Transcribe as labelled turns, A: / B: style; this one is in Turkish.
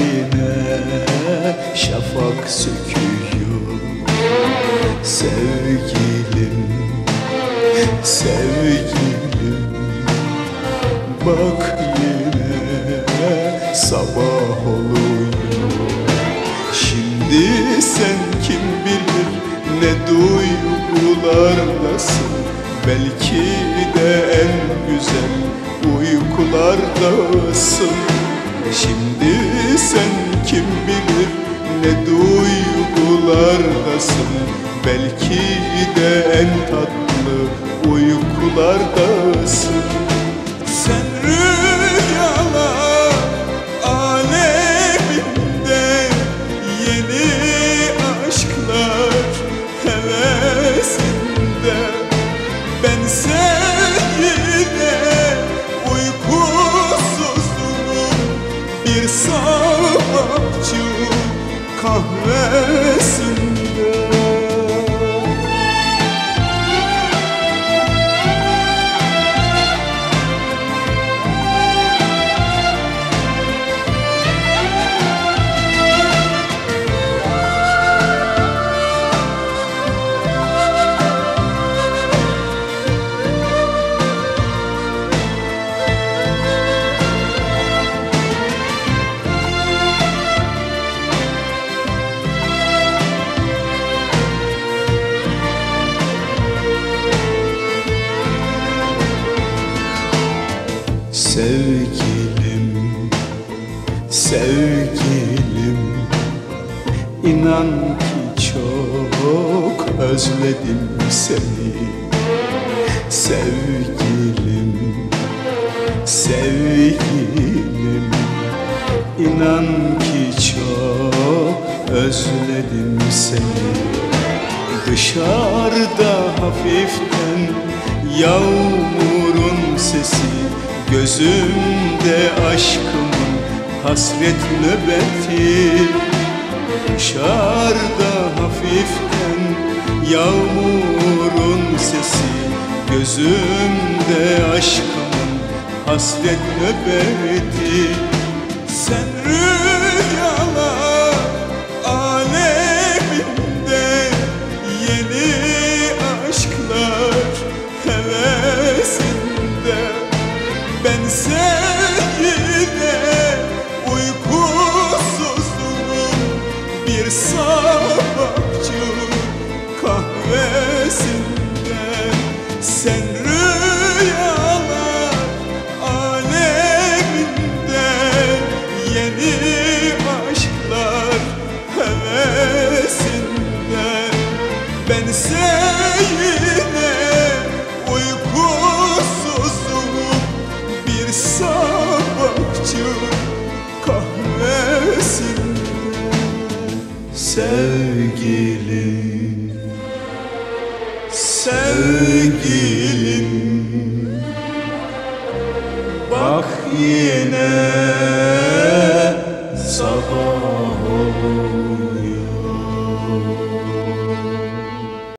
A: Yine şafak söküyor. Sevgilim, sevgilim. Bak yine sabah oluyor. Şimdi sen kim bilir ne duygulardasın? Belki de en güzel uykulardasın Şimdi sen kim bilir ne duygulardasın? Belki de en tatlı uykulardasın. Sen rüyalar kahvesinde Sevgilim, sevgilim İnan ki çok özledim seni. Sevgilim, sevgilim İnan ki çok özledim seni. Dışarıda hafiften yağmurun sesi Gözümde aşkımın hasret nöbeti. Dışarıda hafiften yağmurun sesi. Gözümde aşkımın hasret nöbeti. Sen rüyalar aleminde Yeni Sen rüyalar aleminde Yeni aşklar hevesinde. Ben seninle uykusuzluğum Bir sabahçı kahvesinde. Sevgilim Sevgilim Bak yine sabah olur